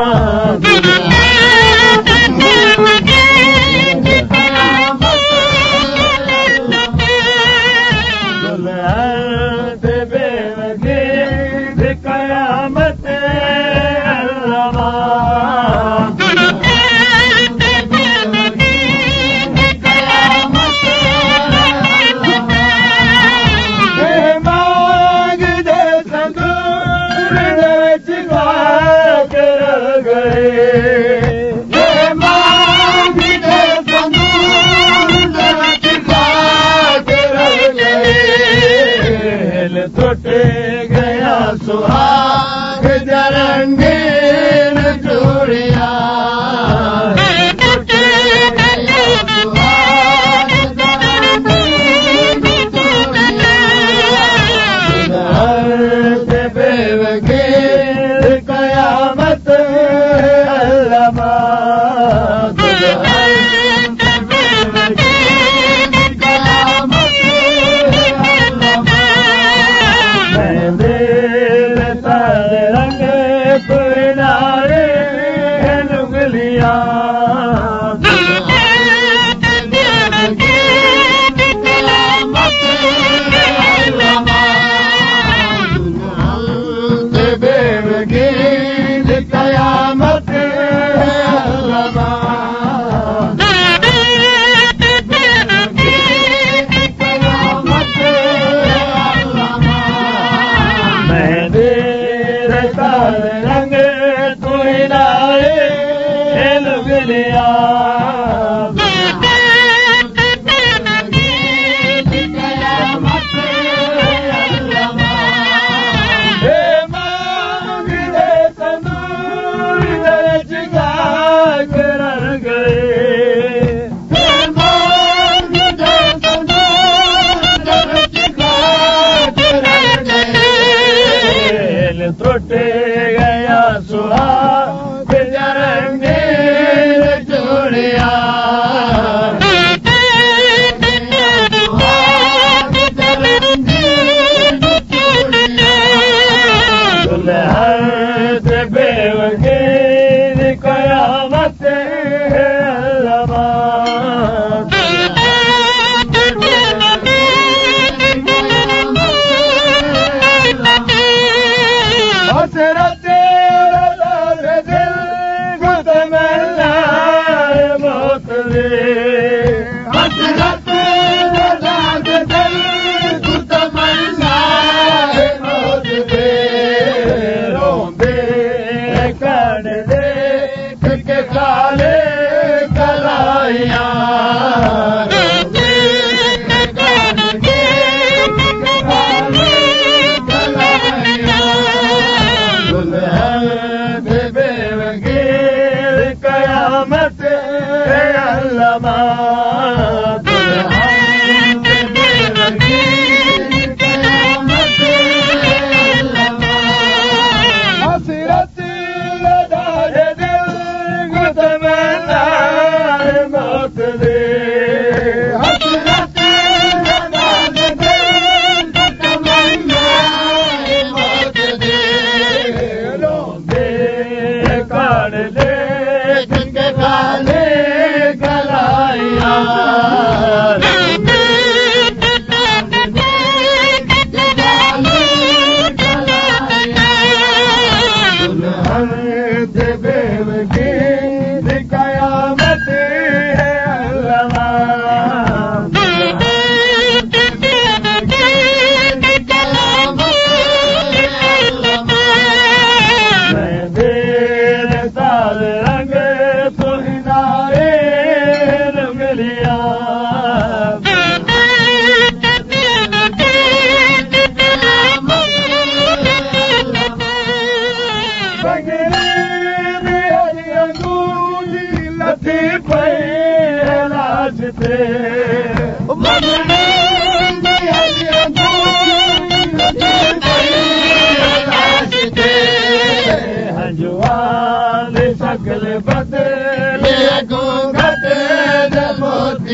Oh, सुहाग जरंग जोड़ी 주여 la mate, la mate. हजवाल सकल बदले जमोत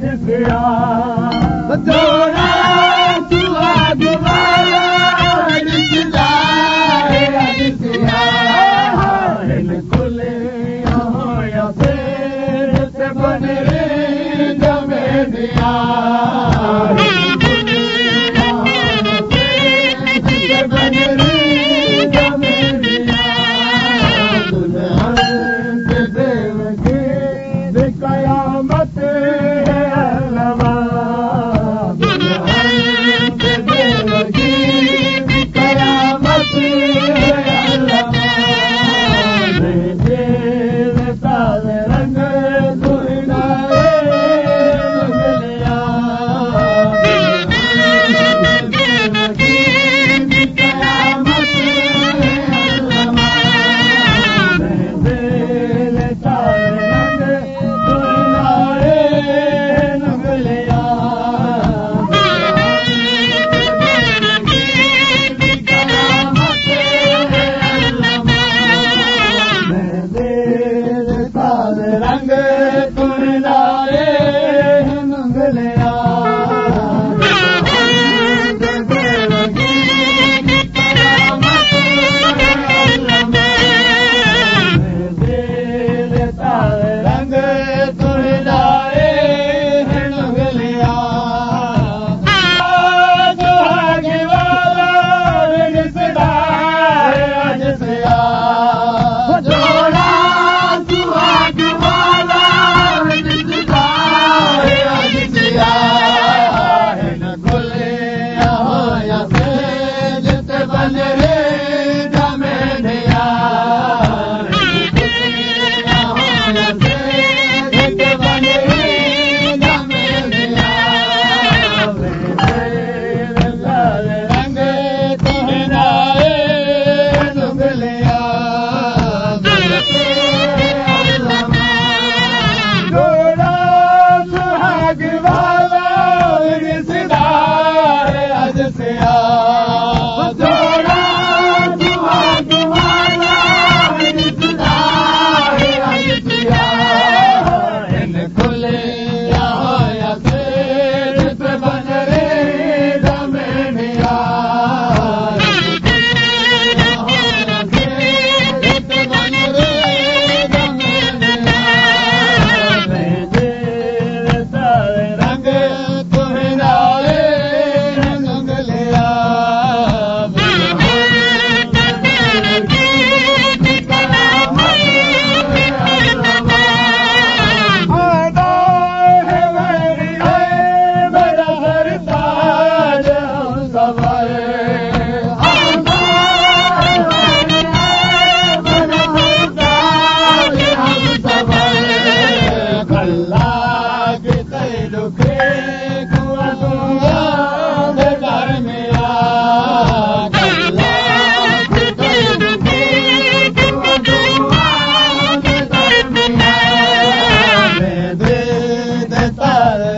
تھي يا بچو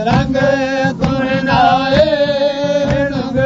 रंग तुर नाए रंग